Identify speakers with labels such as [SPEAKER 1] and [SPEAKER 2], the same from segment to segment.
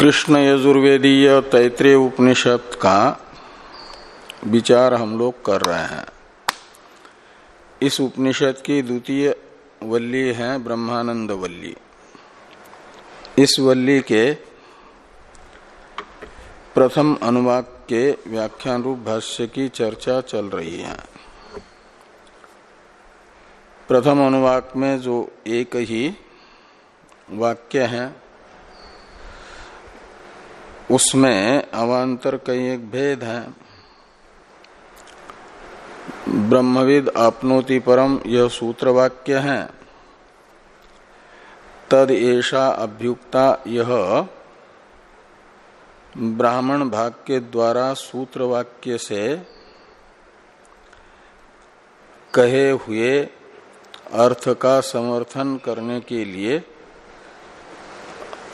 [SPEAKER 1] कृष्ण यजुर्वेदीय तैतृय उपनिषद का विचार हम लोग कर रहे हैं। इस उपनिषद की द्वितीय वल्ली है ब्रह्मानंद वल्ली। इस वल्ली के प्रथम अनुवाक के व्याख्यान रूप भाष्य की चर्चा चल रही है। प्रथम अनुवाक में जो एक ही वाक्य है उसमें अवान्तर कई एक भेद है। ब्रह्मविद आपनोति परम यह सूत्र वाक्य है। तद ऐसा अभ्युक्ता यह ब्राह्मण भाग के द्वारा सूत्र वाक्य से कहे हुए अर्थ का समर्थन करने के लिए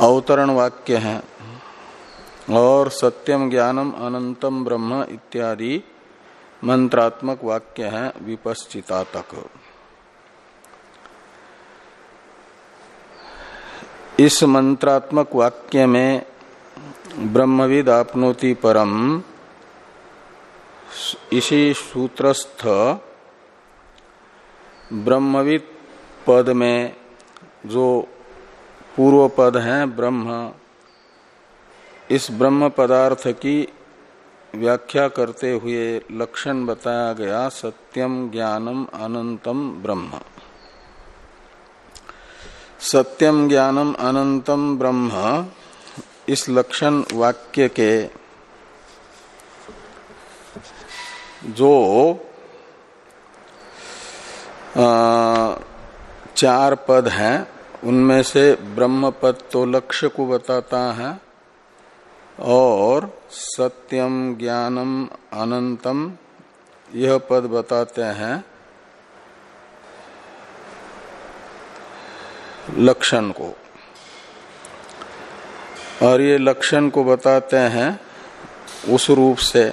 [SPEAKER 1] अवतरण वाक्य है। और सत्यम ज्ञानम अनंतम ब्रह्म इत्यादि मंत्रात्मक वाक्य है विपश्चिता तक इस मंत्रात्मक वाक्य में ब्रह्मविद आपनोति परम इसी सूत्रस्थ ब्रह्मविद पद में जो पूर्व पद है ब्रह्म इस ब्रह्म पदार्थ की व्याख्या करते हुए लक्षण बताया गया, सत्यम ज्ञानम अनंतम ब्रह्म। सत्यम ज्ञानम अनंतम ब्रह्म, इस लक्षण वाक्य के जो चार पद हैं, उनमें से ब्रह्म पद तो लक्ष्य को बताता है और सत्यम ज्ञानम अनंतम, यह पद बताते हैं लक्षण को। और ये लक्षण को बताते हैं उस रूप से,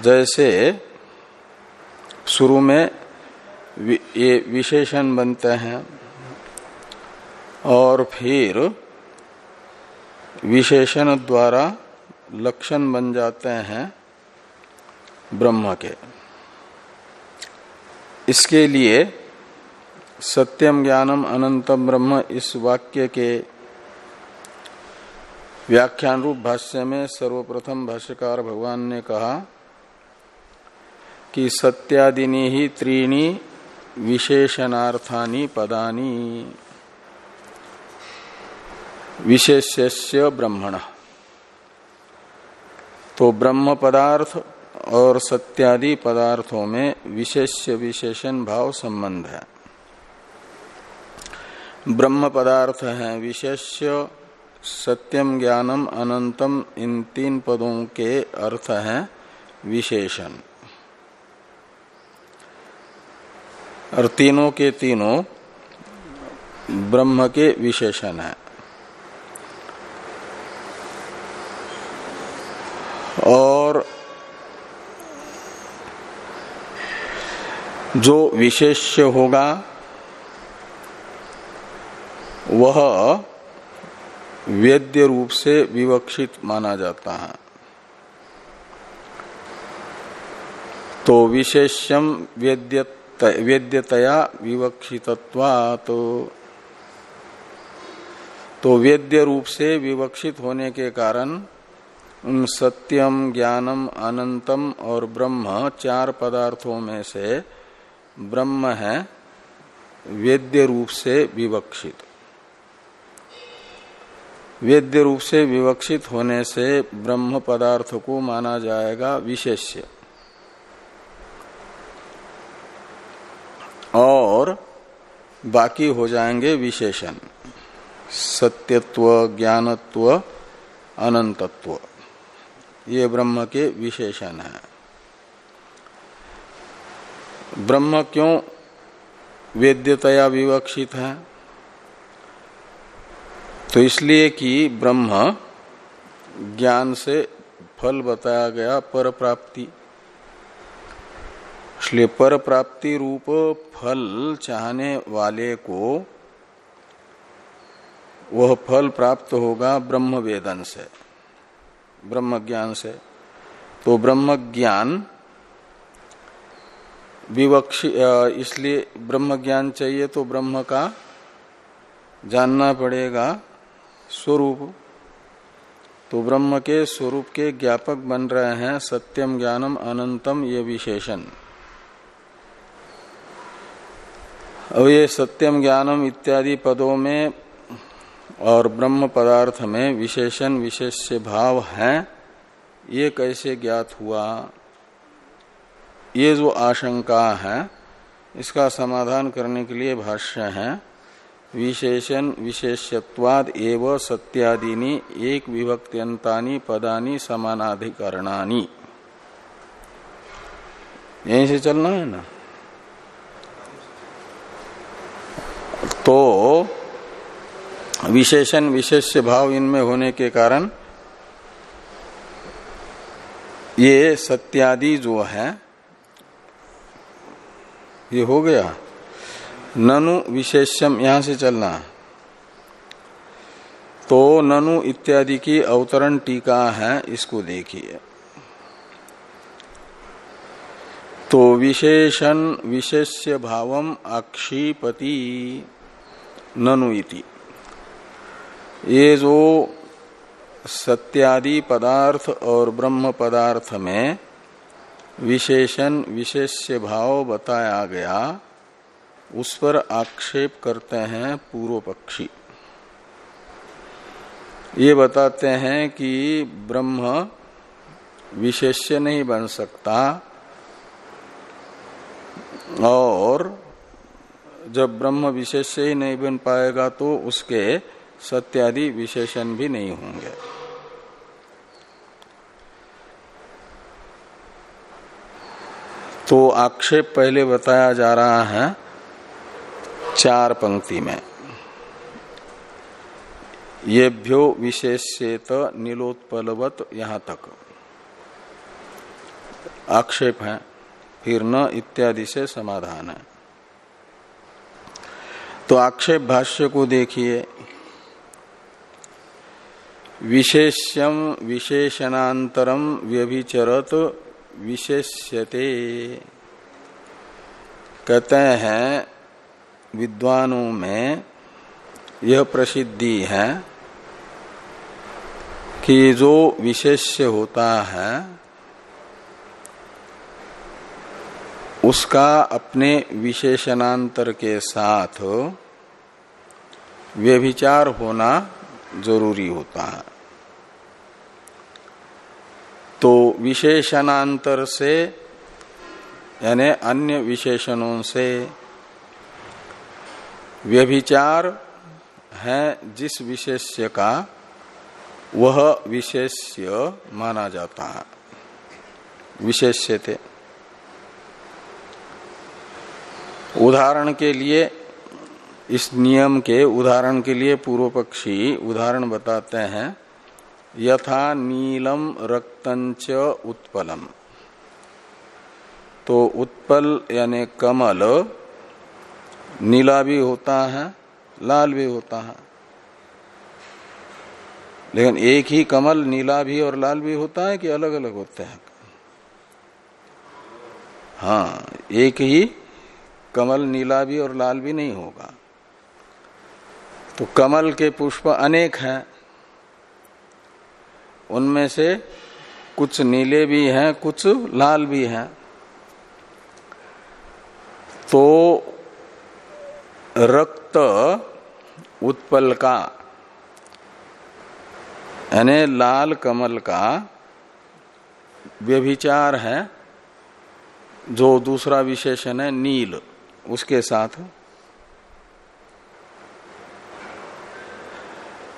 [SPEAKER 1] जैसे शुरू में ये विशेषण बनते हैं और फिर विशेषण द्वारा लक्षण बन जाते हैं ब्रह्म के। इसके लिए सत्यम ज्ञानम अनंतम ब्रह्म इस वाक्य के व्याख्यान रूप भाष्य में सर्वप्रथम भाष्यकार भगवान ने कहा कि सत्यादिनी ही त्रीणी विशेषणार्थानी पदानी। विशेष्य ब्रह्मण। तो ब्रह्म पदार्थ और सत्यादि पदार्थों में विशेष्य विशेषण भाव संबंध है। ब्रह्म पदार्थ है विशेष्य, सत्यम ज्ञानम अनंतम, इन तीन पदों के अर्थ हैं विशेषण। और तीनों के तीनों ब्रह्म के विशेषण है। और जो विशेष्य होगा, वह वेद्य रूप से विवक्षित माना जाता है। तो विशेष्यम वेद्य वेद्यतया विवक्षितत्वा तो तो वेद्य रूप से विवक्षित होने के कारण सत्यम, ज्ञानम, अनंतम और ब्रह्म चार पदार्थों में से ब्रह्म है, वेद्य रूप से विवक्षित। वेद्य रूप से विवक्षित होने से ब्रह्म पदार्थ को माना जाएगा विशेष्य। और बाकी हो जाएँगे विशेषण। सत्यत्व, ज्ञानत्व, अनंतत्व। ये ब्रह्म के विशेषण है। ब्रह्म क्यों वेद्यतया विवक्षित है? तो इसलिए कि ब्रह्म ज्ञान से फल बताया गया पर प्राप्ति इसलिए पर प्राप्ति रूप फल चाहने वाले को वह फल प्राप्त होगा ब्रह्म वेदन से। ब्रह्म ज्ञान से। तो ब्रह्म ज्ञान विवक्ष इसलिए ब्रह्म ज्ञान चाहिए तो ब्रह्म का जानना पड़ेगा स्वरूप। तो ब्रह्म के स्वरूप के ज्ञापक बन रहे हैं सत्यम ज्ञानम अनंतम ये विशेषण। अब ये सत्यम ज्ञानम इत्यादि पदों में और ब्रह्म पदार्थ में विशेषण विशेष्य भाव है, ये कैसे ज्ञात हुआ? ये जो आशंका है, इसका समाधान करने के लिए भाष्य है, विशेषण विशेषत्वाद एव सत्यादीनी एक विभक्त्यंतानी पदानी समानाधिकरणानी। यहीं से चलना है ना? तो विशेषण विशेष भाव इनमें होने के कारण ये सत्यादि जो है, ये हो गया। ननु विशेषम यहाँ से चलना। तो ननु इत्यादि की अवतरण टीका है, इसको देखिए। तो विशेषण विशेष्य भावम अक्षिपति ननु इति। ये जो सत्यादि पदार्थ और ब्रह्म पदार्थ में विशेषण, विशेष्य भाव बताया गया, उस पर आक्षेप करते हैं पूर्व पक्षी ये बताते हैं कि ब्रह्म विशेष्य नहीं बन सकता और जब ब्रह्म विशेष्य ही नहीं बन पाएगा तो उसके सत्यादि विशेषण भी नहीं होंगे। तो आक्षेप पहले बताया जा रहा है चार पंक्ति में। ये येभ्यो विशेषेत नीलोत्पलवत यहाँ तक। आक्षेप है, फिर न इत्यादि से समाधान है। तो आक्षेप भाष्य को देखिए विशेष्यम विशेषणांतरम व्यभिचरत विशेष्यते। कहते हैं, विद्वानों में यह प्रसिद्धि है कि जो विशेष्य होता है, उसका अपने विशेषणांतर के साथ व्यभिचार होना ज़रूरी होता है। तो विशेषणांतर से, यानी अन्य विशेषणों से व्यभिचार है जिस विशेष्य का, वह विशेष्य माना जाता है। विशेष्य थे। उदाहरण के लिए इस नियम के उदाहरण के लिए पूर्व पक्षी उदाहरण बताते हैं। यथा नीलम रक्तंच उत्पलम। तो उत्पल यानी कमल नीला भी होता है, लाल भी होता है। लेकिन एक ही कमल नीला भी और लाल भी होता है कि अलग अलग होते हैं? हाँ एक ही कमल नीला भी और लाल भी नहीं होगा। तो कमल के पुष्प अनेक हैं। उनमें से कुछ नीले भी हैं, कुछ लाल भी हैं। तो रक्त उत्पल का, यानी लाल कमल का व्यभिचार है, जो दूसरा विशेषण है नील, उसके साथ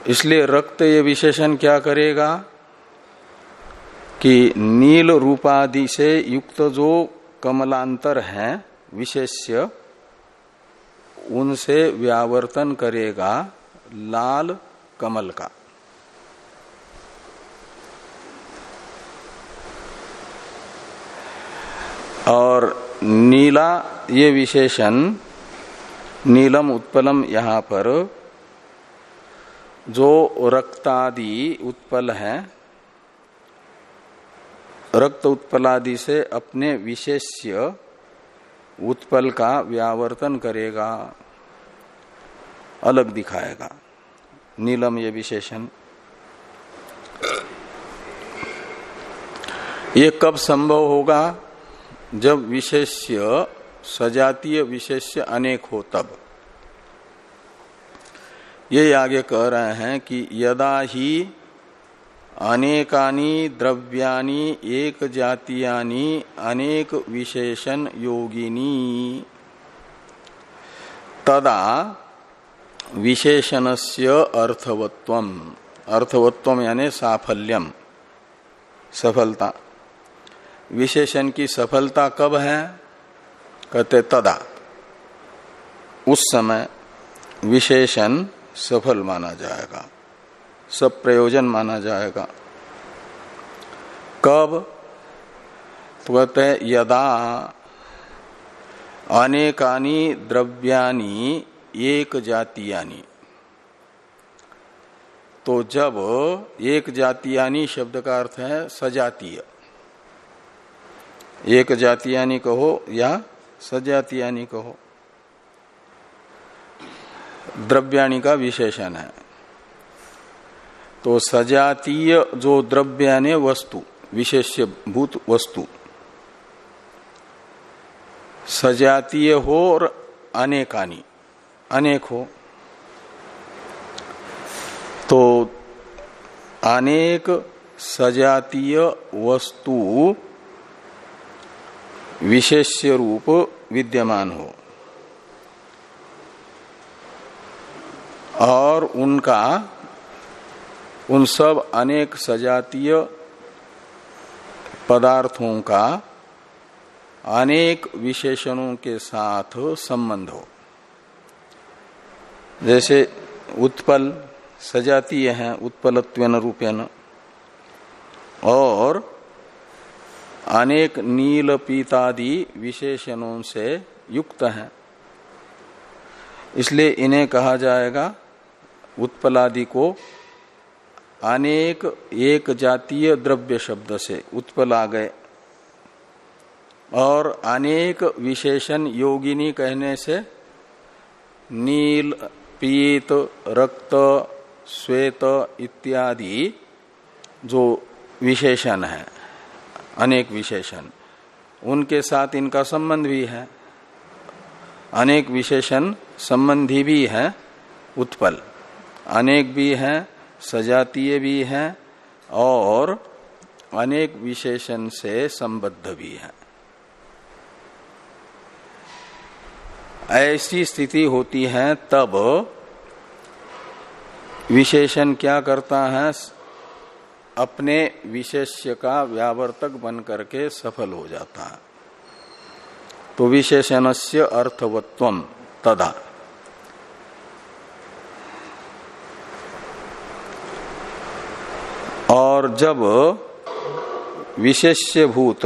[SPEAKER 1] इसलिए रक्त ये विशेषण क्या करेगा कि नील रूपादि से युक्त जो कमलांतर है, विशेष्य, उनसे व्यावर्तन करेगा लाल कमल का। और नीला ये विशेषण, नीलम उत्पलम यहाँ पर जो रक्तादि उत्पल है, रक्त उत्पलादि से अपने विशेष्य उत्पल का व्यावर्तन करेगा, अलग दिखाएगा। नीलम ये विशेषण। ये कब संभव होगा? जब विशेष्य, सजातीय विशेष्य अनेक हो तब। ये आगे कह रहे हैं कि यदा ही अनेकानी द्रव्यानि एक जातीयानि अनेक विशेषण योगिनी, तदा विशेषणस्य अर्थवत्वम अर्थवत्वम यानी साफल्यम सफलता। विशेषण की सफलता कब है? कहते तदा। उस समय विशेषण सफल माना जाएगा, सब प्रयोजन माना जाएगा। कब? तो कहते हैं, यदा अनेकानी द्रव्यानी एक जातीयानी। तो जब एक जातीयानी शब्द का अर्थ है सजातीय। एक जातीयानी कहो या सजातीयानी कहो। द्रव्याणी का विशेषण है। तो सजातीय जो द्रव्य ने वस्तु, विशेष्य भूत वस्तु, सजातीय हो और अनेकानी, अनेक हो तो अनेक सजातीय वस्तु विशेष्य रूप विद्यमान हो। और उनका, उन सब अनेक सजातीय पदार्थों का अनेक विशेषणों के साथ संबंध हो। जैसे उत्पल, सजातीय है, उत्पलत्वेन रूपेण। और अनेक नील पीतादि विशेषणों से युक्त हैं। इसलिए इन्हें कहा जाएगा उत्पलादि को अनेक एक जातीय द्रव्य शब्द से उत्पल आ गए और अनेक विशेषण योगिनी कहने से नील, पीत, रक्त, श्वेत इत्यादि जो विशेषण है, अनेक विशेषण, उनके साथ इनका संबंध भी है। अनेक विशेषण संबंधी भी है, उत्पल। अनेक भी हैं, सजातीय भी हैं और अनेक विशेषण से संबद्ध भी हैं। ऐसी स्थिति होती है, तब विशेषण क्या करता है? अपने विशेष्य का व्यावर्तक बन करके सफल हो जाता है। तो विशेषण से अर्थवत्व तदा। और जब विशेष्य भूत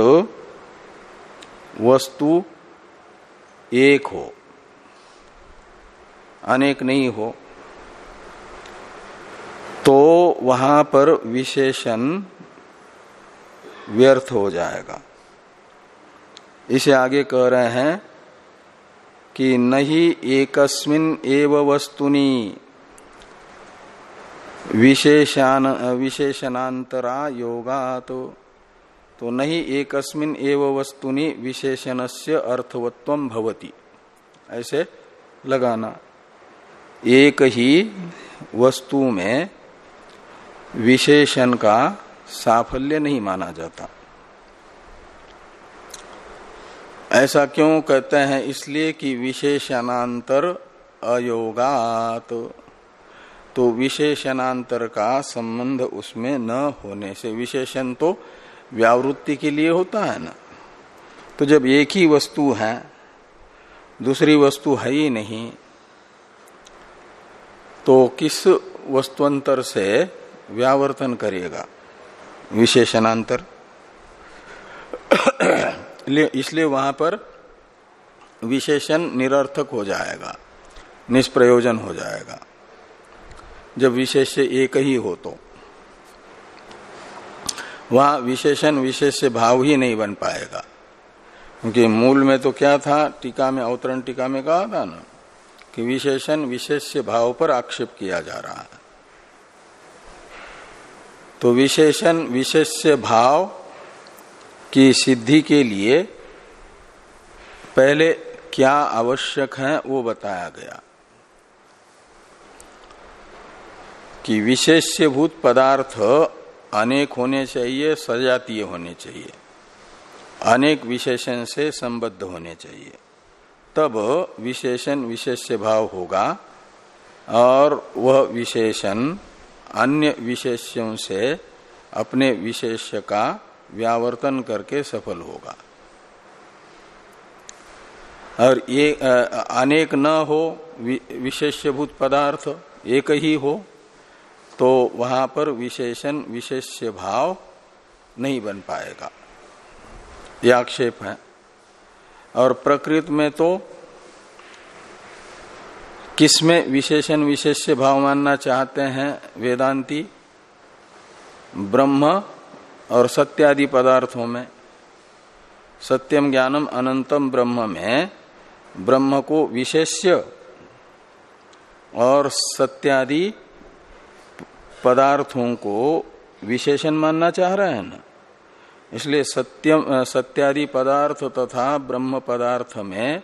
[SPEAKER 1] वस्तु एक हो, अनेक नहीं हो तो वहाँ पर विशेषण व्यर्थ हो जाएगा। इसे आगे कह रहे हैं कि नहीं, एकस्मिन एव वस्तुनि। विशेषान विशेषणांतरा योगा तो तो नहीं एकस्मिन एव वस्तुनि विशेषण से अर्थवत्व भवती। ऐसे लगाना। एक ही वस्तु में विशेषण का साफल्य नहीं माना जाता। ऐसा क्यों कहते हैं? इसलिए कि विशेषणांतर अयोगात। तो तो विशेषणांतर का संबंध उसमें न होने से विशेषण तो व्यावृत्ति के लिए होता है ना। तो जब एक ही वस्तु है, दूसरी वस्तु है ही नहीं तो किस वस्तुअंतर से व्यावर्तन करेगा? विशेषणांतर। इसलिए वहाँ पर विशेषण निरर्थक हो जाएगा, निष्प्रयोजन हो जाएगा। जब विशेष एक ही हो तो। वहाँ विशेषण विशेष भाव ही नहीं बन पाएगा। क्योंकि मूल में तो क्या था? टीका में, अवतरण टीका में कहा था ना, कि विशेषण विशेष भाव पर आक्षेप किया जा रहा है। तो विशेषण विशेष भाव की सिद्धि के लिए पहले क्या आवश्यक है वो बताया गया। कि विशेष्यभूत पदार्थ अनेक होने चाहिए, सजातीय होने चाहिए। अनेक विशेषण से संबद्ध होने चाहिए। तब विशेषण विशेष भाव होगा और वह विशेषण अन्य विशेष्यों से अपने विशेष का व्यावर्तन करके सफल होगा। और ये अनेक न हो विशेष्यभूत पदार्थ, एक ही हो तो वहाँ पर विशेषण, विशेष्य भाव नहीं बन पाएगा। यह आक्षेप है। और प्रकृत में तो किसमें विशेषण, विशेष्य भाव मानना चाहते हैं? वेदांती, ब्रह्म और सत्यादि पदार्थों में। सत्यम ज्ञानम अनंतम ब्रह्म में ब्रह्म को विशेष्य और सत्यादि पदार्थों को विशेषण मानना चाह रहे हैं ना? इसलिए सत्यम सत्यादि पदार्थ तथा ब्रह्म पदार्थ में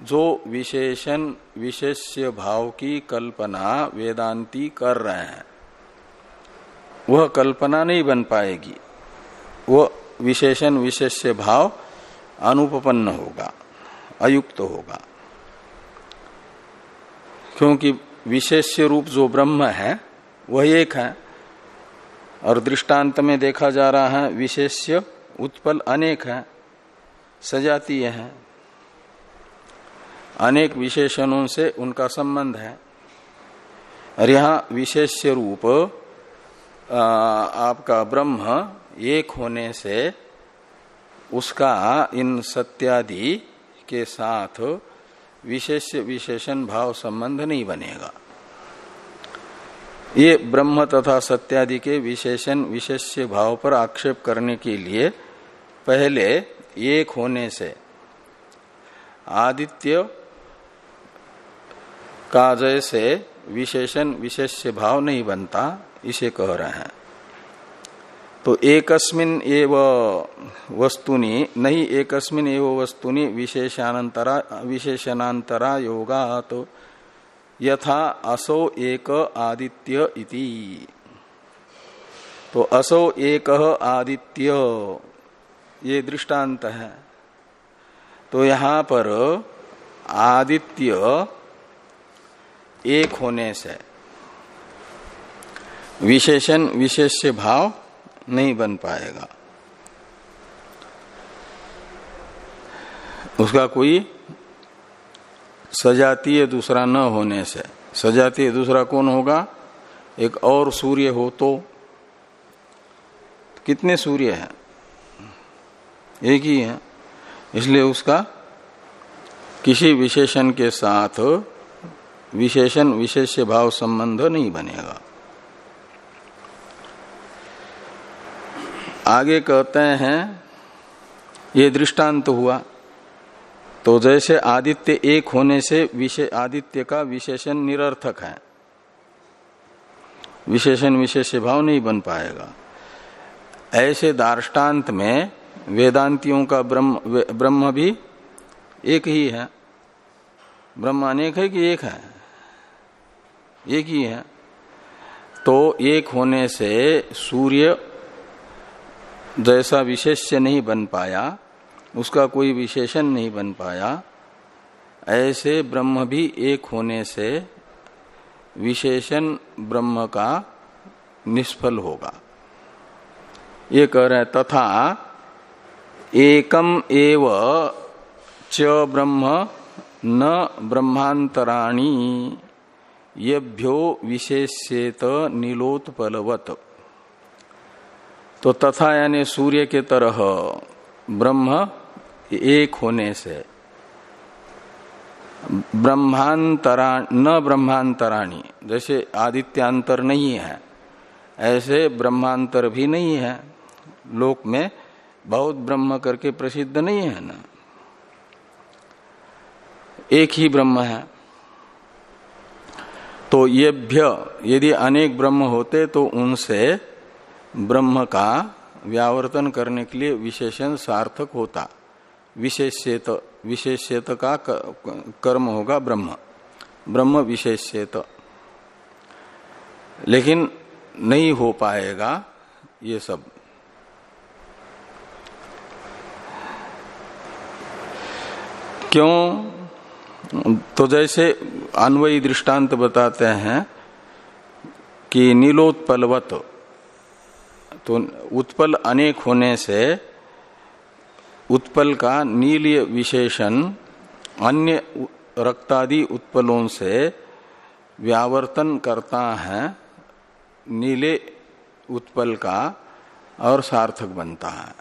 [SPEAKER 1] जो विशेषण, विशेष्य भाव की कल्पना वेदांती कर रहे हैं, वह कल्पना नहीं बन पाएगी। वह विशेषण, विशेष्य भाव अनुपन्न होगा, अयुक्त तो होगा। क्योंकि विशेष्य रूप जो ब्रह्म है वह एक है। और दृष्टांत में देखा जा रहा है, विशेष्य उत्पल अनेक है, सजातीय है। अनेक विशेषणों से उनका संबंध है। और यहाँ विशेष्य रूप आपका ब्रह्म एक होने से उसका इन सत्यादि के साथ विशेष विशेषण भाव संबंध नहीं बनेगा। ये ब्रह्म तथा सत्यादि के विशेषण विशेष भाव पर आक्षेप करने के लिए पहले एक होने से आदित्य का जैसे विशेषण विशेष भाव नहीं बनता, इसे कह रहे हैं। तो एकस्मिन एव वस्तुनि, नहीं, एकस्मिन एव वस्तुनि विशेषानंतरा विशेषणांतरा योगा तो यथा असो एक आदित्य इति। तो असो एक आदित्य, ये दृष्टांत है। तो यहाँ पर आदित्य एक होने से विशेषण विशेष भाव नहीं बन पाएगा। उसका कोई सजातीय दूसरा न होने से। सजातीय दूसरा कौन होगा? एक और सूर्य हो तो। कितने सूर्य हैं? एक ही है। इसलिए उसका किसी विशेषण के साथ विशेषण, विशेष भाव संबंध नहीं बनेगा। आगे कहते हैं, ये दृष्टांत हुआ। तो जैसे आदित्य एक होने से विशे आदित्य का विशेषण निरर्थक है। विशेषण विशेष भाव नहीं बन पाएगा। ऐसे दार्टान्त में वेदांतियों का ब्रह्म ब्रह्म भी एक ही है। ब्रह्म अनेक है कि एक है? एक ही है। तो एक होने से सूर्य जैसा विशेष्य नहीं बन पाया। उसका कोई विशेषण नहीं बन पाया। ऐसे ब्रह्म भी एक होने से विशेषण ब्रह्म का निष्फल होगा। ये कह रहे तथा एकम एव च ब्रह्म न ब्रह्मांतराणी यभ्यो विशेषेत नीलोत्पलवत। तो तथा यानी सूर्य के तरह ब्रह्म एक होने से ब्रह्मांतरा न ब्रह्मांतराणी, जैसे आदित्यांतर नहीं है, ऐसे ब्रह्मांतर भी नहीं है। लोक में बहुत ब्रह्म करके प्रसिद्ध नहीं है ना। एक ही ब्रह्म है। तो ये भ्य यदि अनेक ब्रह्म होते तो उनसे ब्रह्म का व्यावर्तन करने के लिए विशेषण सार्थक होता। विशेष्यत विशेष्यत का कर्म होगा ब्रह्म। ब्रह्म विशेष्यत लेकिन नहीं हो पाएगा ये सब। क्यों? तो जैसे अन्वयी दृष्टांत बताते हैं कि नीलोत्पलवत तो उत्पल अनेक होने से उत्पल का नीलीय विशेषण अन्य रक्तादि उत्पलों से व्यावर्तन करता है, नीले उत्पल का और सार्थक बनता है।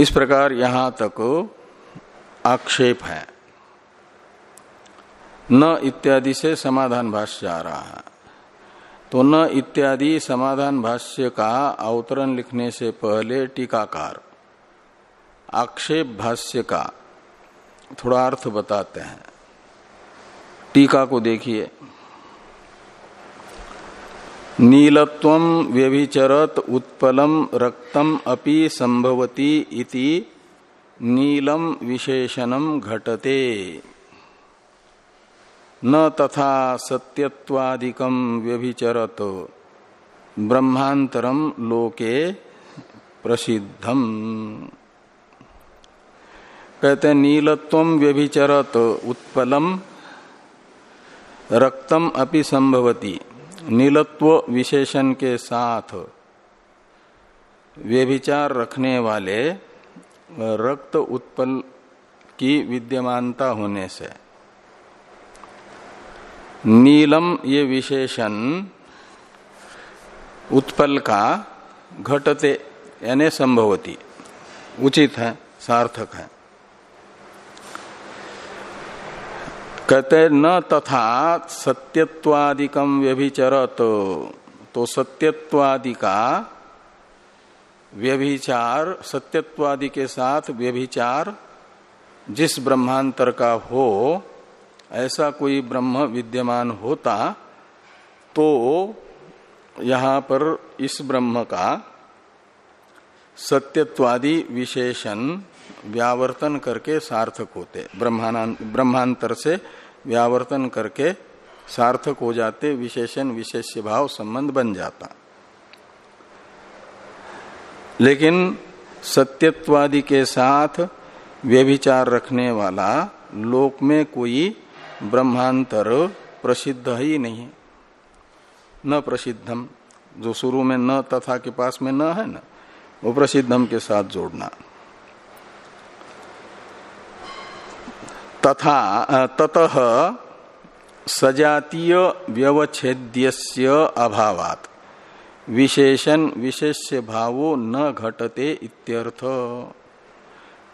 [SPEAKER 1] इस प्रकार यहाँ तक आक्षेप है। न इत्यादि से समाधान भाष्य आ रहा है। तो न इत्यादि समाधान भाष्य का अवतरण लिखने से पहले टीकाकार आक्षेप भाष्य का थोड़ा अर्थ बताते हैं। टीका को देखिए। नीलत्व व्यभिचरत उत्पलम रक्तम अपि संभवती इति नीलम विशेषणम घटते। न तथा सत्यत्वादिकम व्यभिचरत ब्रह्मांतरम लोके प्रसिद्धम। कहते नीलत्व व्यभिचरत, उत्पलम, रक्तम अपि संभवती। नीलत्व विशेषण के साथ व्यभिचार रखने वाले, रक्त उत्पल की विद्यमानता होने से। नीलम ये विशेषण उत्पल का घटते, यानी संभवती। उचित है, सार्थक है। कहते न तथा सत्यत्वादिकम व्यभिचरत। तो सत्यत्वादि का व्यभिचार, सत्यत्वादि के साथ व्यभिचार जिस ब्रह्मांतर का हो, ऐसा कोई ब्रह्म विद्यमान होता तो यहाँ पर इस ब्रह्म का सत्यत्वादि विशेषण व्यावर्तन करके सार्थक होते। ब्रह्मांतर से व्यावर्तन करके सार्थक हो जाते, विशेषण विशेष भाव, संबंध बन जाता। लेकिन सत्यत्वादि के साथ व्यभिचार रखने वाला लोक में कोई ब्रह्मांतर प्रसिद्ध ही नहीं। न प्रसिद्धम, जो शुरू में न, तथा के पास में न है ना। वो प्रसिद्धम के साथ जोड़ना। तथा ततः सजातीय व्यवच्छेद्य अभावात। विशेषण विशेष्य भावो न घटते इत्यर्थ।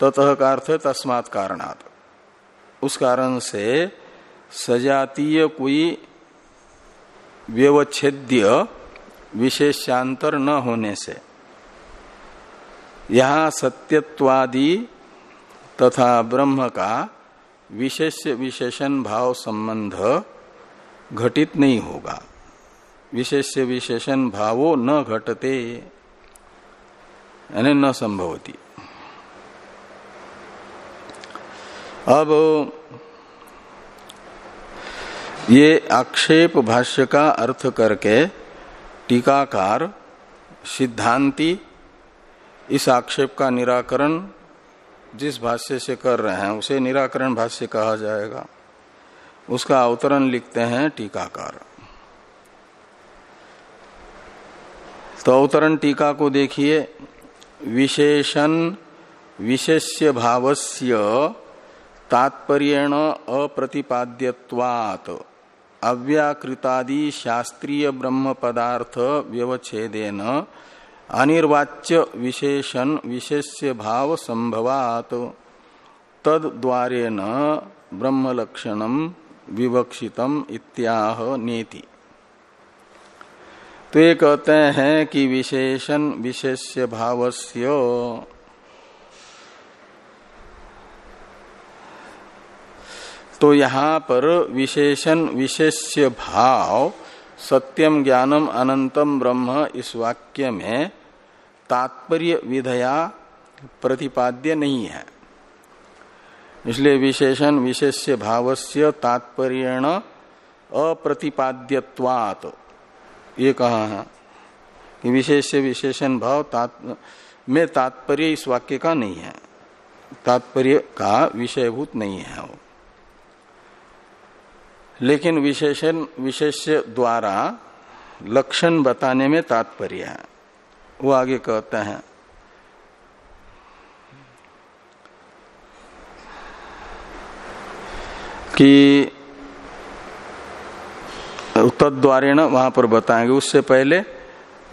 [SPEAKER 1] ततः का अर्थ तस्मात् कारणात। उस कारण से सजातीय कोई व्यवच्छेद्य विशेषांतर न होने से यहाँ सत्यत्वादि तथा ब्रह्म का विशेष विशेषण भाव संबंध घटित नहीं होगा। विशेष विशेषण भावो न घटते, यानी न संभवती। अब ये आक्षेप भाष्य का अर्थ करके टीकाकार सिद्धांति इस आक्षेप का निराकरण जिस भाष्य से कर रहे हैं, उसे निराकरण भाष्य कहा जाएगा। उसका अवतरण लिखते हैं टीकाकार। तो अवतरण टीका को देखिए। विशेषण, विशेष्य भावस्य, तात्पर्यण अप्रतिपाद्यवात अव्याकृतादि शास्त्रीय ब्रह्म पदार्थ व्यवच्छेदेन अनिर्वाच्य विशेषण विशेष्य भाव संभवात। तद द्वारे न ब्रह्म लक्षणम विवक्षितम इत्याह नेति। तो ये कहते हैं कि विशेषण विशेष्य भावस्य तो यहाँ पर विशेषण विशेष्य भाव सत्यम ज्ञानम अनंतम ब्रह्म इस वाक्य में तात्पर्य विधया प्रतिपाद्य नहीं है। इसलिए विशेषण विशेष्य भावस्य तात्पर्यण अप्रतिपाद्यवात ये कहा है कि विशेष विशेषण भाव तात, में तात्पर्य इस वाक्य का नहीं है। तात्पर्य का विषयभूत नहीं है वो। लेकिन विशेषण विशेष द्वारा लक्षण बताने में तात्पर्य है। वो आगे कहते हैं। कि तद्वारे न वहाँ पर बताएँगे, उससे पहले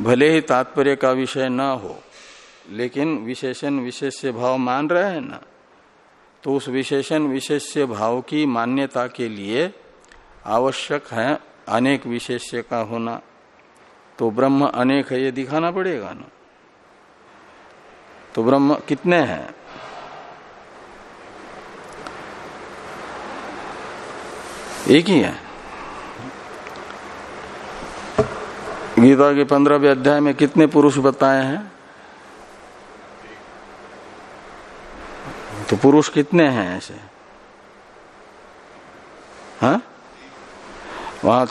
[SPEAKER 1] भले ही तात्पर्य का विषय न हो, लेकिन विशेषण, विशेष्य भाव मान रहे हैं ना तो उस विशेषण, विशेष्य भाव की मान्यता के लिए आवश्यक है अनेक विशेष्य का होना। तो ब्रह्म अनेक है, ये दिखाना पड़ेगा ना। तो ब्रह्म कितने हैं? एक ही है। गीता के पंद्रहवें अध्याय में कितने पुरुष बताए हैं? तो पुरुष कितने हैं ऐसे? हाँ? वहाँ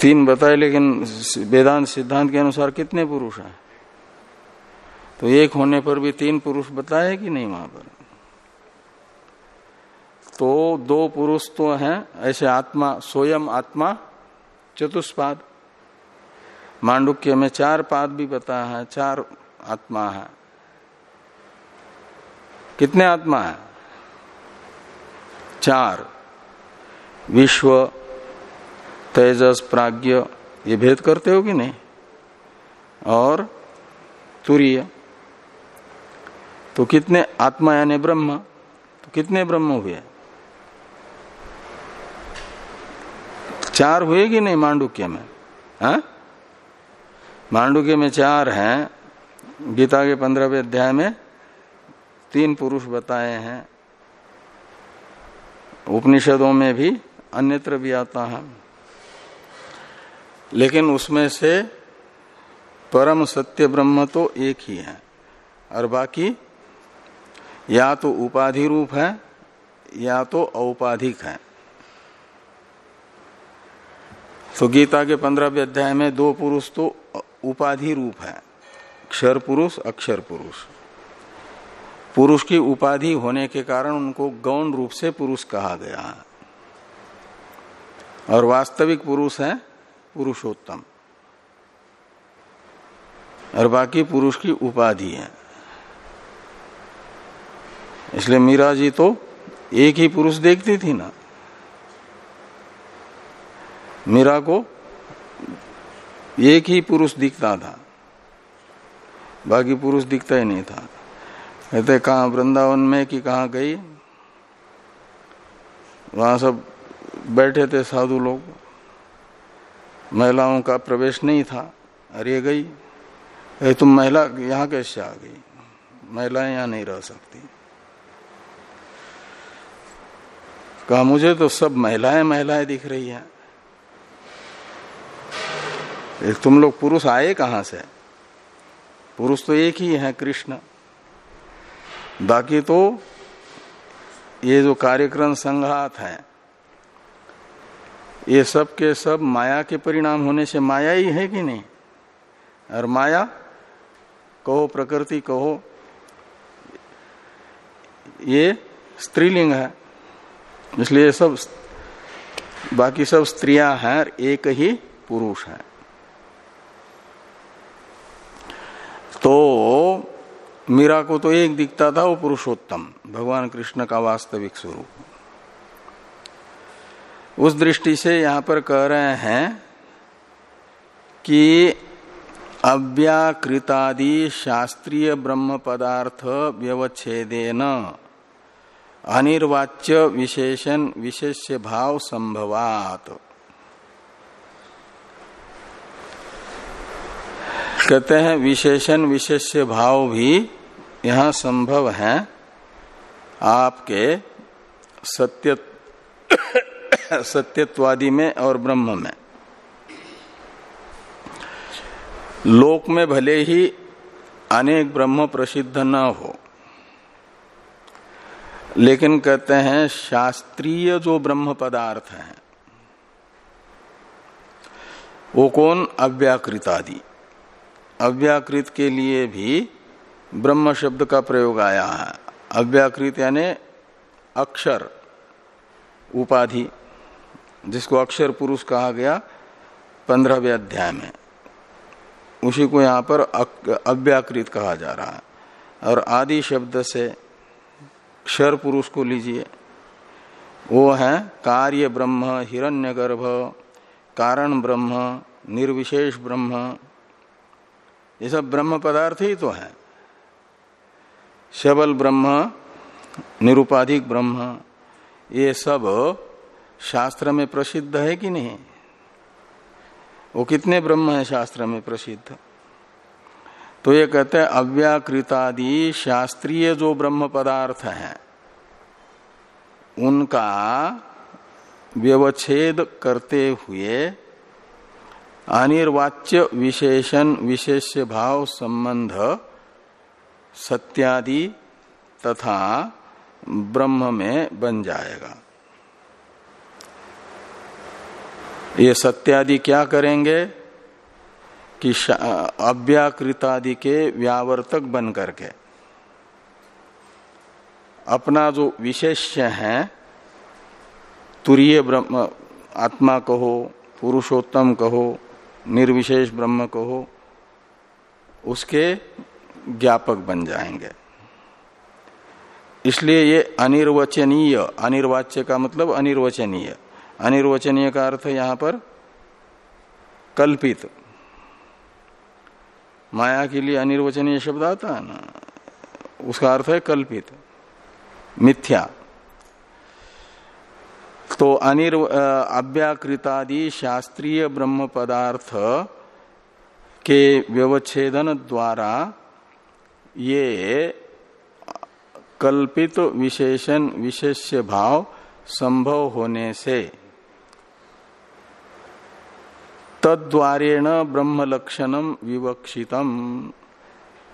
[SPEAKER 1] तीन बताए, लेकिन वेदांत सिद्धांत के अनुसार कितने पुरुष हैं? तो एक होने पर भी तीन पुरुष बताए कि नहीं वहाँ पर? तो दो पुरुष तो हैं, ऐसे आत्मा, स्वयं आत्मा, चतुष्पाद। मांडुक्य में चार पाद भी बता है, चार आत्मा है। कितने आत्मा है? चार। विश्व तेजस, प्राज्ञ, ये भेद करते हो कि नहीं? और तुरीय। तो कितने आत्मा यानी ब्रह्म तो कितने ब्रह्म हुए? चार हुए कि नहीं मांडुक्य में? हा? मांडुक्य में चार हैं। गीता के पंद्रहवें अध्याय में तीन पुरुष बताए हैं। उपनिषदों में भी अन्यत्र भी आता है। लेकिन उसमें से परम सत्य ब्रह्म तो एक ही है। और बाकी, या तो उपाधि रूप है, या तो औपाधिक है। तो गीता के पंद्रहवें अध्याय में दो पुरुष तो उपाधि रूप है। क्षर पुरुष, अक्षर पुरुष। पुरुष की उपाधि होने के कारण उनको गौण रूप से पुरुष कहा गया है। और वास्तविक पुरुष है पुरुषोत्तम। और बाकी पुरुष की उपाधि है। इसलिए मीरा जी तो एक ही पुरुष देखती थी ना। मीरा को एक ही पुरुष दिखता था। बाकी पुरुष दिखता ही नहीं था। कहते, कहा वृंदावन में कि कहा गई? वहाँ सब बैठे थे साधु लोग। महिलाओं का प्रवेश नहीं था। अरे गई। अरे तुम महिला, यहाँ कैसे आ गई? महिलाएँ यहाँ नहीं रह सकती। कहा, मुझे तो सब महिलाएँ महिलाएँ दिख रही हैं। तुम लोग पुरुष आए कहाँ से? पुरुष तो एक ही है, कृष्ण। बाकी तो ये जो कार्यक्रम संघात है ये सब के सब माया के परिणाम होने से माया ही है कि नहीं? और माया, कहो प्रकृति, कहो, ये स्त्रीलिंग है। इसलिए सब बाकी सब स्त्रियाँ हैं एक ही पुरुष है। तो मीरा को तो एक दिखता था, वो पुरुषोत्तम, भगवान कृष्ण का वास्तविक स्वरूप। उस दृष्टि से यहाँ पर कह रहे हैं कि अव्याकृतादि शास्त्रीय ब्रह्म पदार्थ व्यवच्छेदेन अनिर्वाच्य विशेषण विशेष्य भाव संभवात। कहते हैं विशेषण विशेष्य भाव भी यहाँ संभव है। आपके सत्य सत्यत्वादि में और ब्रह्म में। लोक में भले ही अनेक ब्रह्म प्रसिद्ध न हो, लेकिन कहते हैं शास्त्रीय जो ब्रह्म पदार्थ है, वो कौन? अव्याकृत आदि अव्याकृत के लिए भी ब्रह्म शब्द का प्रयोग आया है। अव्याकृत यानी अक्षर, उपाधि। जिसको अक्षर पुरुष कहा गया पंद्रहवें अध्याय में, उसी को यहाँ पर अव्याकृत कहा जा रहा है। और आदि शब्द से क्षर पुरुष को लीजिए। वो है कार्य ब्रह्म, हिरण्यगर्भ, कारण ब्रह्म, निर्विशेष ब्रह्म। ये सब ब्रह्म पदार्थ ही तो है। शबल ब्रह्म, निरुपाधिक ब्रह्म, ये सब शास्त्र में प्रसिद्ध है कि नहीं? वो कितने ब्रह्म है शास्त्र में प्रसिद्ध? तो ये कहते हैं, अव्याकृतादि शास्त्रीय जो ब्रह्म पदार्थ हैं, उनका व्यवच्छेद करते हुए अनिर्वाच्य विशेषण विशेष भाव संबंध, सत्यादि तथा ब्रह्म में बन जाएगा। ये सत्यादि क्या करेंगे कि अव्याकृतादि के व्यावर्तक बन करके। अपना जो विशेष्य है, तुरीय ब्रह्म, आत्मा कहो, पुरुषोत्तम कहो, निर्विशेष ब्रह्म कहो, उसके ज्ञापक बन जाएँगे। इसलिए ये अनिर्वचनीय, अनिर्वाच्य का मतलब अनिर्वचनीय। अनिर्वचनीय का अर्थ यहाँ पर कल्पित। माया के लिए अनिर्वचनीय शब्द आता है ना, उसका अर्थ है कल्पित, मिथ्या। तो अनिर्व अव्याकृतादि शास्त्रीय ब्रह्म पदार्थ के व्यवच्छेदन द्वारा ये कल्पित विशेषण, विशेष्य भाव संभव होने से तद्वारेण ब्रह्म लक्षणम विवक्षितम।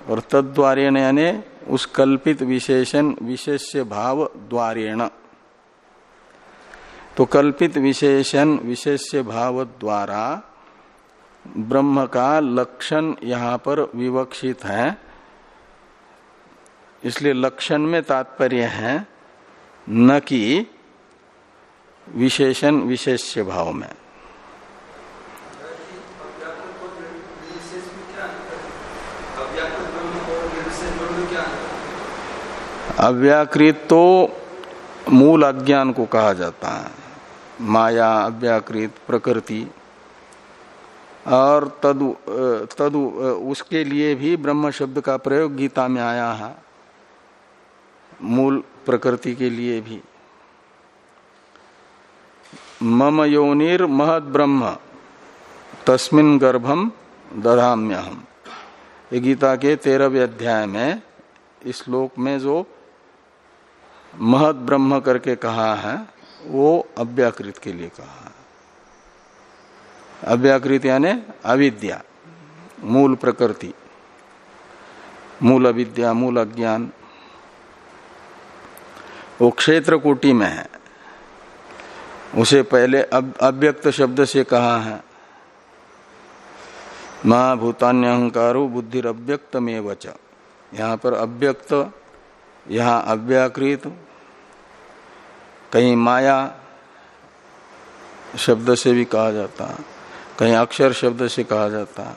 [SPEAKER 1] और तद्वारेण यानी उस कल्पित विशेषण, विशेष्य भाव द्वारेण। तो कल्पित विशेषण, विशेष्य भाव द्वारा ब्रह्म का लक्षण यहाँ पर विवक्षित है। इसलिए लक्षण में तात्पर्य है न कि विशेषण, विशेष्य भाव में। अव्याकृत तो मूल अज्ञान को कहा जाता है। माया, अव्याकृत, प्रकृति। और तदु तदु, उसके लिए भी ब्रह्म शब्द का प्रयोग गीता में आया है। मूल प्रकृति के लिए भी। मम योनिर महद ब्रह्म, तस्मिन गर्भम दधाम्य हम गीता के तेरहवें अध्याय में, इस श्लोक में जो महद ब्रह्म करके कहा है, वो अव्याकृत के लिए कहा है। अव्याकृत यानी अविद्या, मूल प्रकृति। मूल अविद्या, मूल अज्ञान। वो क्षेत्र कोटि में है। उसे पहले अव्यक्त शब्द से कहा है। महाभूतान्य अहंकारो में वच यहाँ पर अव्यक्त, यहाँ अव्याकृत कहीं माया शब्द से भी कहा जाता है, कहीं अक्षर शब्द से कहा जाता है।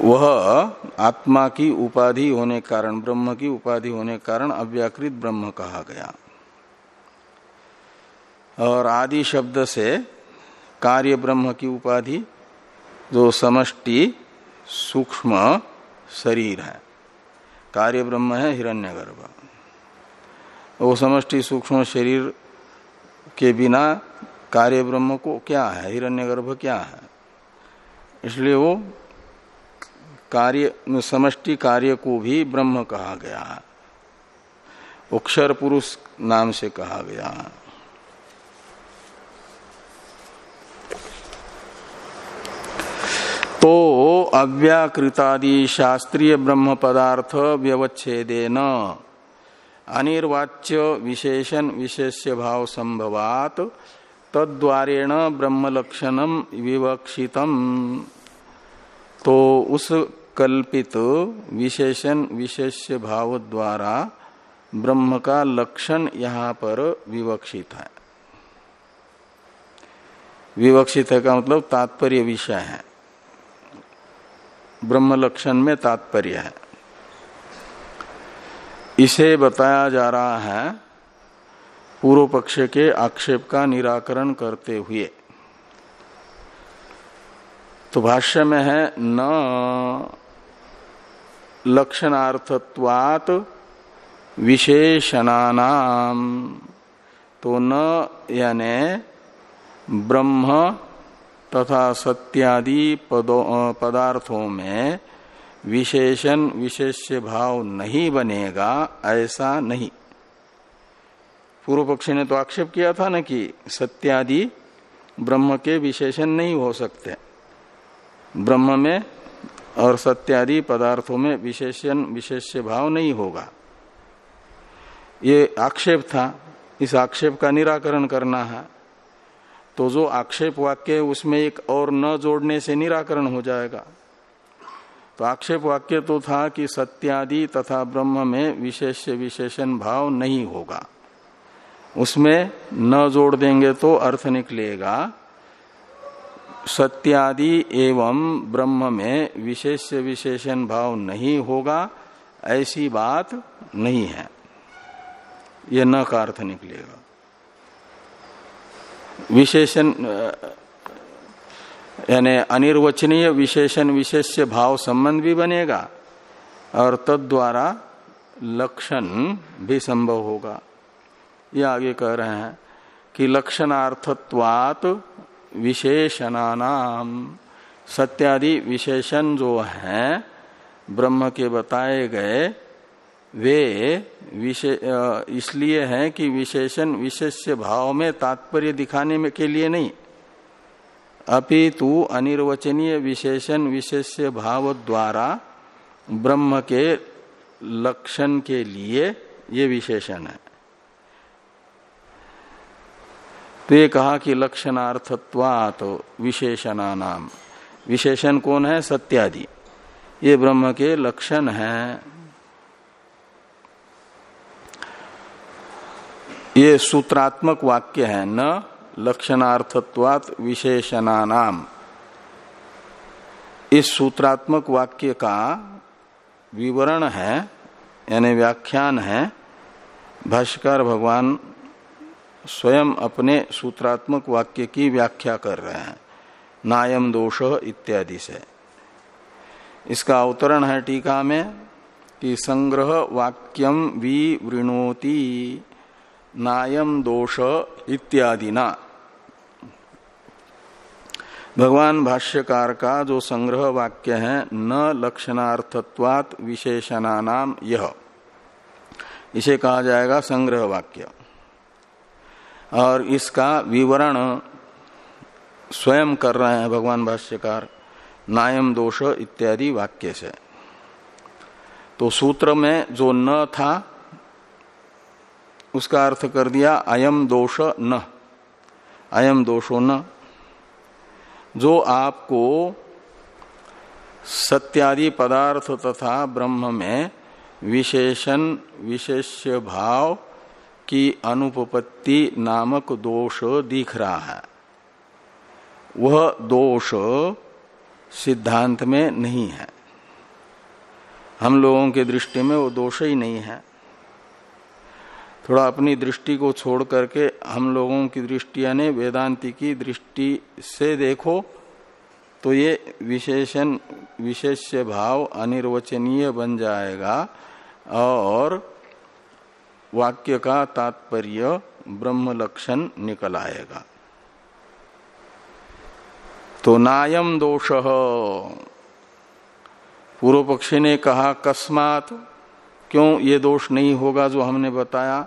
[SPEAKER 1] वह आत्मा की उपाधि होने कारण, ब्रह्म की उपाधि होने कारण अव्याकृत ब्रह्म कहा गया। और आदि शब्द से कार्य ब्रह्म की उपाधि, जो समष्टि सूक्ष्म शरीर है। कार्य ब्रह्म है हिरण्यगर्भ। वो समष्टि सूक्ष्म शरीर के बिना कार्य ब्रह्म को क्या है? हिरण्यगर्भ क्या है? इसलिए वो कार्य, समष्टि कार्य को भी ब्रह्म कहा गया। है अक्षर पुरुष नाम से कहा गया। है तो अव्याकृतादि शास्त्रीय ब्रह्म पदार्थ व्यवच्छेदेन। अनिर्वाच्य विशेषण विशेष्य भाव संभवात। तद्वारेण ब्रह्म लक्षणम विवक्षितम। तो उस कल्पित विशेषण विशेष्य भाव द्वारा ब्रह्म का लक्षण यहाँ पर विवक्षित है। विवक्षित है का मतलब तात्पर्य विषय है। ब्रह्म लक्षण में तात्पर्य है। इसे बताया जा रहा है पूर्व पक्ष के आक्षेप का निराकरण करते हुए। तो भाष्य में है, न लक्षणार्थत्वात विशेषणानाम। तो न यानि ब्रह्म तथा सत्यादि पदार्थों में विशेषण विशेष्य भाव नहीं बनेगा, ऐसा नहीं। पूर्व पक्षी ने तो आक्षेप किया था ना कि सत्यादि ब्रह्म के विशेषण नहीं हो सकते। ब्रह्म में और सत्यादि पदार्थों में विशेषण, विशेष्य भाव नहीं होगा। ये आक्षेप था। इस आक्षेप का निराकरण करना है। तो जो आक्षेप वाक्य उसमें एक और न जोड़ने से निराकरण हो जाएगा। तो आक्षेप वाक्य तो था कि सत्यादि तथा ब्रह्म में विशेष विशेषण भाव नहीं होगा। उसमें न जोड़ देंगे तो अर्थ निकलेगा। सत्यादि एवं ब्रह्म में विशेष विशेषण भाव नहीं होगा, ऐसी बात नहीं है। यह न का अर्थ निकलेगा। विशेषण यानी अनिर्वचनीय विशेषण विशेष भाव संबंध भी बनेगा और तद द्वारा लक्षण भी संभव होगा। ये आगे कह रहे हैं कि लक्षणार्थत्वात विशेषणानाम। सत्यादि विशेषण जो हैं, ब्रह्म के बताए गए, वे इसलिए हैं कि विशेषण विशेष भाव में तात्पर्य दिखाने में के लिए नहीं। अपितु अनिर्वचनीय विशेषण विशेष भाव द्वारा ब्रह्म के लक्षण के लिए ये विशेषण है। तो ये कहा कि लक्षणार्थत्वात विशेषणा नाम विशेषण कौन है? सत्यादि। ये ब्रह्म के लक्षण है। ये सूत्रात्मक वाक्य है। न लक्षणार्थत्वात विशेषणानाम। इस सूत्रात्मक वाक्य का विवरण है, यानी व्याख्यान है भाष्कर भगवान स्वयं अपने सूत्रात्मक वाक्य की व्याख्या कर रहे हैं, नायम दोष इत्यादि से। इसका अवतरण है टीका में कि संग्रह वाक्यम विवृणोती। नायम दोष इत्यादि ना भगवान भाष्यकार का जो संग्रह वाक्य है, न लक्षणार्थत्वात विशेषणानाम यह इसे कहा जाएगा संग्रह वाक्य। और इसका विवरण स्वयं कर रहे हैं भगवान भाष्यकार नायम दोष इत्यादि वाक्य से। तो सूत्र में जो न था उसका अर्थ कर दिया अयम दोष न। अयम दोषो न। जो आपको सत्यादि पदार्थ तथा ब्रह्म में विशेषण, विशेष्य भाव की अनुपपत्ति नामक दोष दिख रहा है, वह दोष सिद्धांत में नहीं है। हम लोगों के दृष्टि में वो दोष ही नहीं है। थोड़ा अपनी दृष्टि को छोड़ करके हम लोगों की दृष्टि, यानी वेदांति की दृष्टि से देखो तो ये विशेषण, विशेष्य भाव अनिर्वचनीय बन जाएगा। और वाक्य का तात्पर्य ब्रह्म लक्षण निकल आएगा। तो नायम दोष। पूर्व पक्षी ने कहा, कस्मात क्यों ये दोष नहीं होगा जो हमने बताया?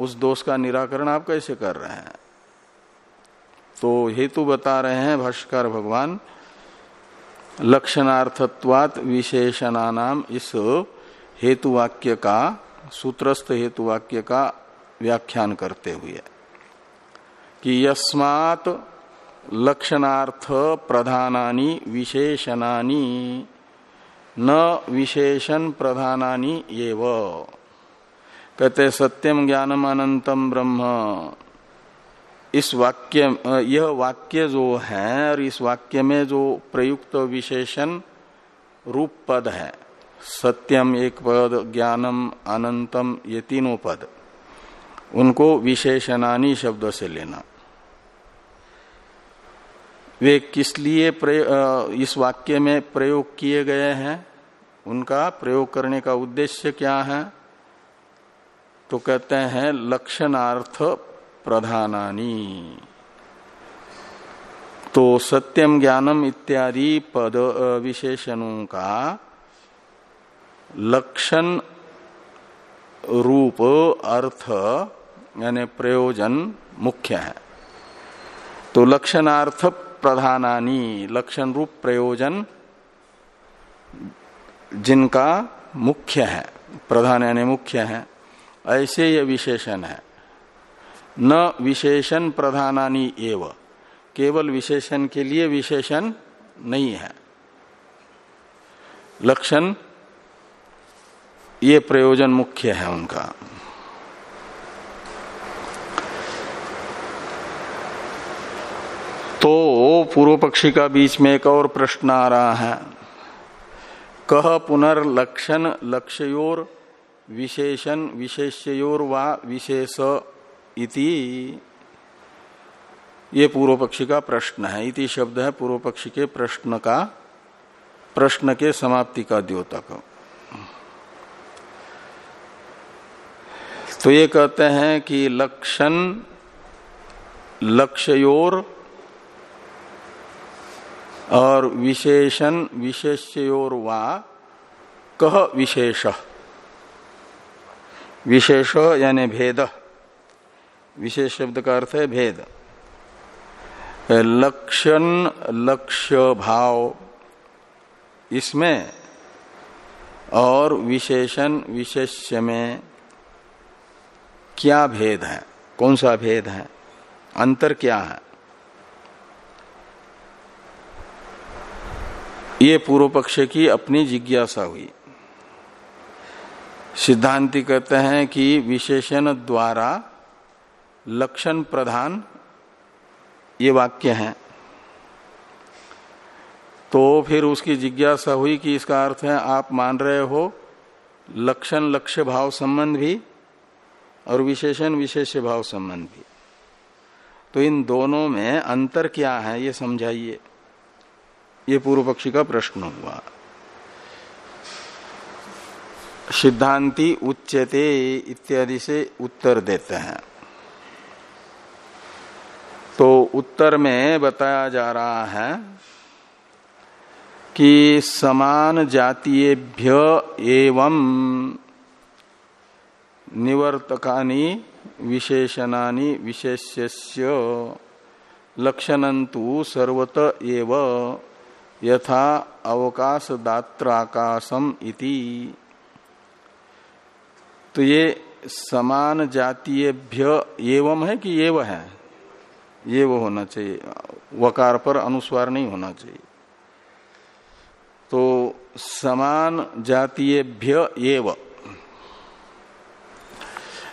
[SPEAKER 1] उस दोष का निराकरण आप कैसे कर रहे हैं? तो हेतु बता रहे हैं भाष्कर भगवान, लक्षणार्थत्वात विशेषणानाम इस हेतु वाक्य का, सूत्रस्थ हेतु वाक्य का व्याख्यान करते हुए कि यस्मात लक्षणार्थ प्रधानानि, विशेषणानि न विशेषण प्रधानानि एव। कहते सत्यम ज्ञानम अनंतम ब्रह्म। इस वाक्य यह वाक्य जो है और इस वाक्य में जो प्रयुक्त विशेषण रूप पद है, सत्यम एक पद, ज्ञानम अनंतम ये तीनों पद, उनको विशेषणानी शब्द से लेना। वे किस लिए इस वाक्य में प्रयोग किए गए हैं? उनका प्रयोग करने का उद्देश्य क्या है? तो कहते हैं, लक्षणार्थ प्रधानानी। तो सत्यम ज्ञानम इत्यादि पद विशेषणों का लक्षण रूप, अर्थ, यानी प्रयोजन मुख्य है। तो लक्षणार्थ प्रधानानी लक्षण रूप प्रयोजन जिनका मुख्य है, प्रधान यानी मुख्य है, ऐसे ये विशेषण है। न विशेषण प्रधानानी एव, केवल विशेषण के लिए विशेषण नहीं है। लक्षण, ये प्रयोजन मुख्य है उनका। तो पूर्व पक्षी का बीच में एक और प्रश्न आ रहा है। कह पुनर्लक्षण लक्ष्योर विशेषण विशेष्योर वा विशेष इति। ये पूर्व पक्षी का प्रश्न है। इति शब्द है पूर्व पक्षी के प्रश्न का, प्रश्न के समाप्ति का द्योतक। तो ये कहते हैं कि लक्षण, लक्ष्योर और विशेषण विशेष्योर वा कह विशेष? विशेष यानी भेद। विशेष शब्द का अर्थ है भेद। लक्षण लक्ष्य भाव इसमें और विशेषण विशेष्य में क्या भेद है? कौन सा भेद है? अंतर क्या है? ये पूर्व पक्ष की अपनी जिज्ञासा हुई। सिद्धांति कहते हैं कि विशेषण द्वारा लक्षण प्रधान ये वाक्य है। तो फिर उसकी जिज्ञासा हुई कि इसका अर्थ है, आप मान रहे हो, लक्षण लक्ष्य भाव संबंध भी और विशेषण विशेष भाव संबंध भी। तो इन दोनों में अंतर क्या है, ये समझाइए। ये पूर्व पक्षी का प्रश्न हुआ। सिद्धांति उच्चते इत्यादि से उत्तर देते हैं। तो उत्तर में बताया जा रहा है कि समान जातीयभ्य एवं निवर्तकानि विशेषणानि विशेष्य लक्षणंतु सर्वत एव यथा अवकाश दात्राकाशम इति। तो ये समान जातीयभ्य एवं है कि एव है? ये वो होना चाहिए। वकार पर अनुस्वार नहीं होना चाहिए। तो समान जातीयभ्य एव।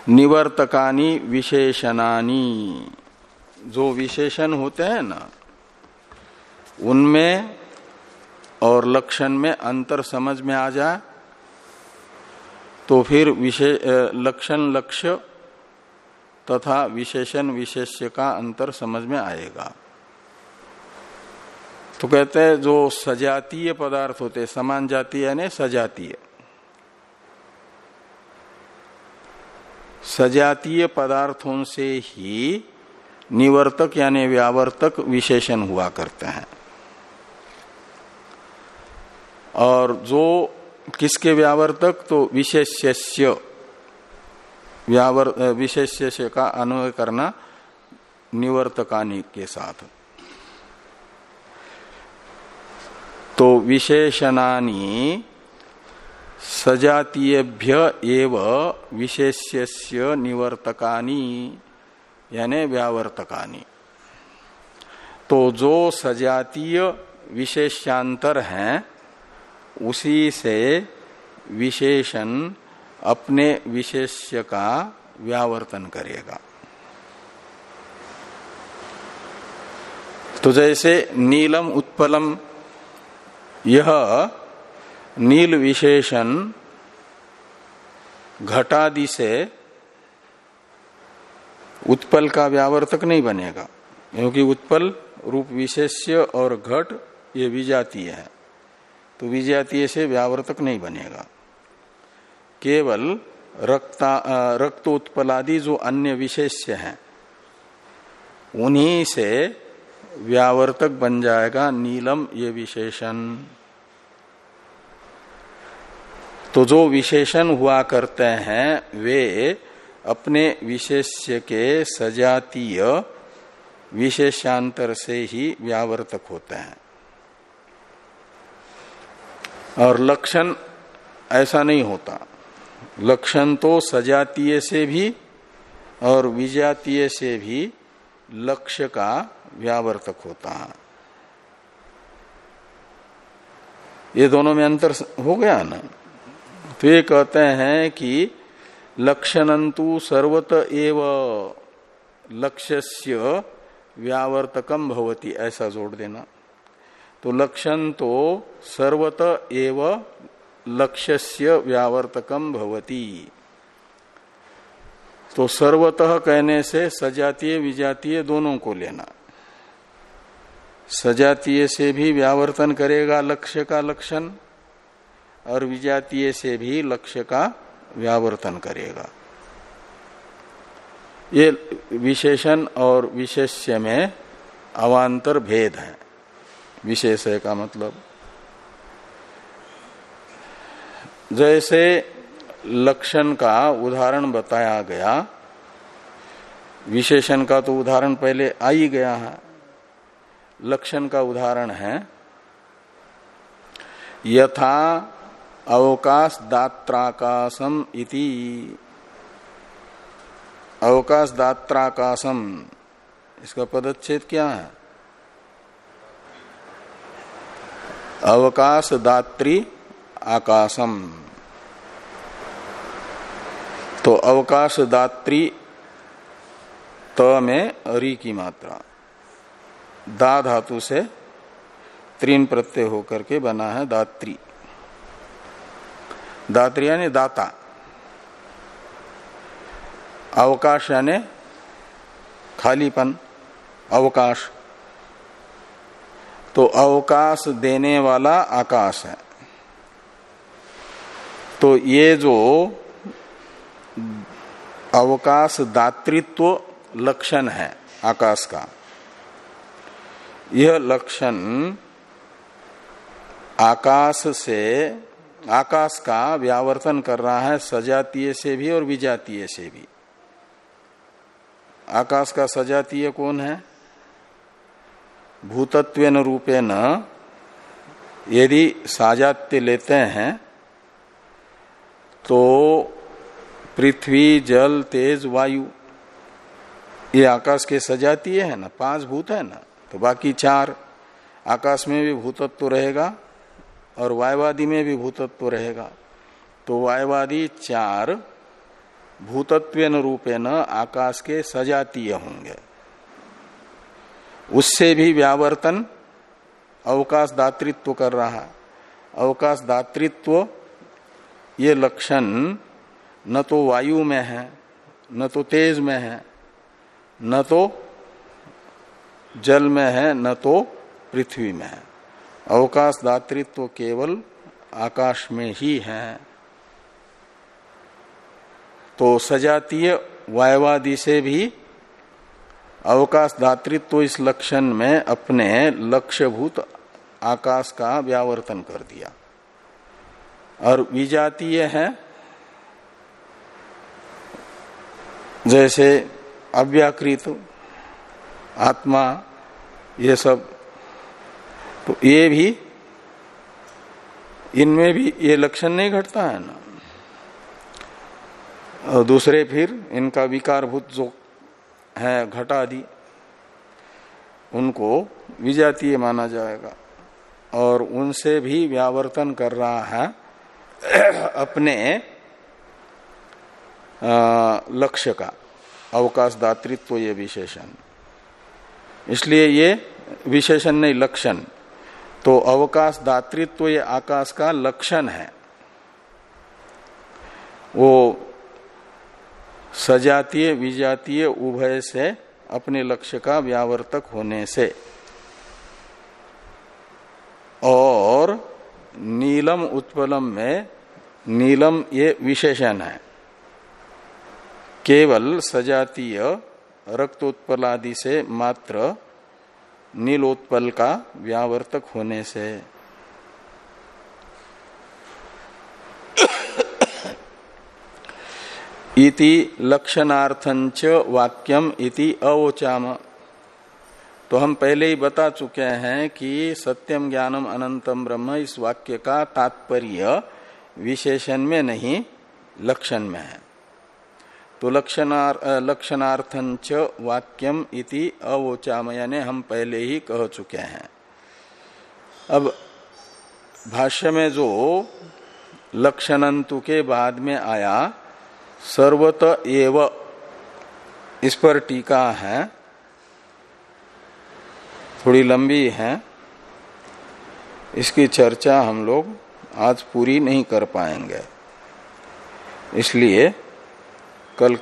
[SPEAKER 1] निवर्तकानी विशेषणानी। जो विशेषण होते हैं ना, उनमें और लक्षण में अंतर समझ में आ जाए तो फिर विशेष लक्षण लक्ष्य तथा विशेषण विशेष्य का अंतर समझ में आएगा। तो कहते हैं, जो सजातीय पदार्थ होते समान जातीय यानी सजातीय। सजातीय पदार्थों से ही निवर्तक यानी व्यावर्तक विशेषण हुआ करते हैं। और जो किसके व्यावर्तक तो विशेष्य व्यावर विशेष्य का अन्वय करना निवर्तकानी के साथ। तो विशेषणानी सजातीयभ्य एव विशेष्य निवर्तकानी, यानी व्यावर्तकानी। तो जो सजातीय विशेषांतर हैं उसी से विशेषण अपने विशेष्य का व्यावर्तन करेगा। तो जैसे नीलम उत्पलम, यह नील विशेषण घटादि से उत्पल का व्यावर्तक नहीं बनेगा, क्योंकि उत्पल रूप विशेष्य और घट ये विजातीय है। तो विजातीय से व्यावर्तक नहीं बनेगा। केवल रक्ता रक्त उत्पलादि जो अन्य विशेष्य हैं, उन्हीं से व्यावर्तक बन जाएगा नीलम ये विशेषण। तो जो विशेषण हुआ करते हैं, वे अपने विशेष्य के सजातीय विशेषांतर से ही व्यावर्तक होते हैं। और लक्षण ऐसा नहीं होता। लक्षण तो सजातीय से भी और विजातीय से भी लक्ष्य का व्यावर्तक होता है। ये दोनों में अंतर हो गया ना? तो ये कहते हैं कि लक्षणंतु सर्वत एव लक्ष्य व्यावर्तकम भवती, ऐसा जोड़ देना। तो लक्षण तो सर्वत एव लक्ष्य व्यावर्तकम भवती। तो सर्वतः कहने से सजातीय, विजातीय दोनों को लेना। सजातीय से भी व्यावर्तन करेगा लक्ष्य का लक्षण, और विजातीय से भी लक्ष्य का व्यावर्तन करेगा। ये विशेषण और विशेष्य में अवान्तर भेद है। विशेषय का मतलब? जैसे लक्षण का उदाहरण बताया गया, विशेषण का तो उदाहरण पहले आ ही गया है। लक्षण का उदाहरण है, यथा अवकाश दात्राकाशम इति। अवकाश दात्राकाशम इसका पदच्छेद क्या है? अवकाश दात्री आकाशम। तो अवकाश दात्री त में री की मात्रा। दा धातु से त्रीन प्रत्यय होकर के बना है दात्री। दात्री यानी दाता। अवकाश यानी खालीपन, अवकाश। तो अवकाश देने वाला आकाश है। तो ये जो अवकाश दातृत्व लक्षण है आकाश का, यह लक्षण आकाश से, आकाश का व्यावर्तन कर रहा है सजातीय से भी और विजातीय से भी। आकाश का सजातीय कौन है? भूतत्व रूपे न यदि साजात्य लेते हैं तो पृथ्वी, जल, तेज, वायु, ये आकाश के सजातीय है ना, पाँच भूत है ना तो बाकी चार आकाश में भी भूतत्व रहेगा और वायवादी में भी भूतत्व रहेगा। तो वायवादी चार भूतत्व रूपे न आकाश के सजातीय होंगे। उससे भी व्यावर्तन अवकाश दातृत्व कर रहा। अवकाश दातृत्व ये लक्षण न तो वायु में है, न तो तेज में है, न तो जल में है, न तो पृथ्वी में है। अवकाश दातृत्व केवल आकाश में ही है। तो सजातीय वायवादी से भी अवकाश दातृत्व तो इस लक्षण में अपने लक्ष्यभूत आकाश का व्यावर्तन कर दिया। और विजातीय है, जैसे अव्याकृत, आत्मा, ये सब। तो ये भी, इनमें भी ये लक्षण नहीं घटता है ना। और दूसरे फिर इनका विकारभूत जो है, घटादि, उनको विजातीय माना जाएगा। और उनसे भी व्यावर्तन कर रहा है, अपने लक्ष्य का, अवकाश दातृत्व ये विशेषण। इसलिए ये विशेषण नहीं, लक्षण। तो अवकाश दातृत्व ये आकाश का लक्षण है। वो सजातीय, विजातीय उभय से अपने लक्ष्य का व्यावर्तक होने से। और नीलम उत्पलम में नीलम ये विशेषण है। केवल सजातीय रक्तोत्पल आदि से मात्र नीलोत्पल का व्यावर्तक होने से। इति लक्षणार्थंच वाक्यम इति अवोचाम। तो हम पहले ही बता चुके हैं कि सत्यम ज्ञानम अनंतम ब्रह्म इस वाक्य का तात्पर्य विशेषण में नहीं, लक्षण में है। तो लक्षणार लक्षणार्थंच वाक्यम इति अवोचाम, यानी हम पहले ही कह चुके हैं। अब भाष्य में जो लक्षणंतु के बाद में आया सर्वत एव। इस पर टीका है। थोड़ी लंबी है। इसकी चर्चा हम लोग आज पूरी नहीं कर पाएँगे। इसलिए कल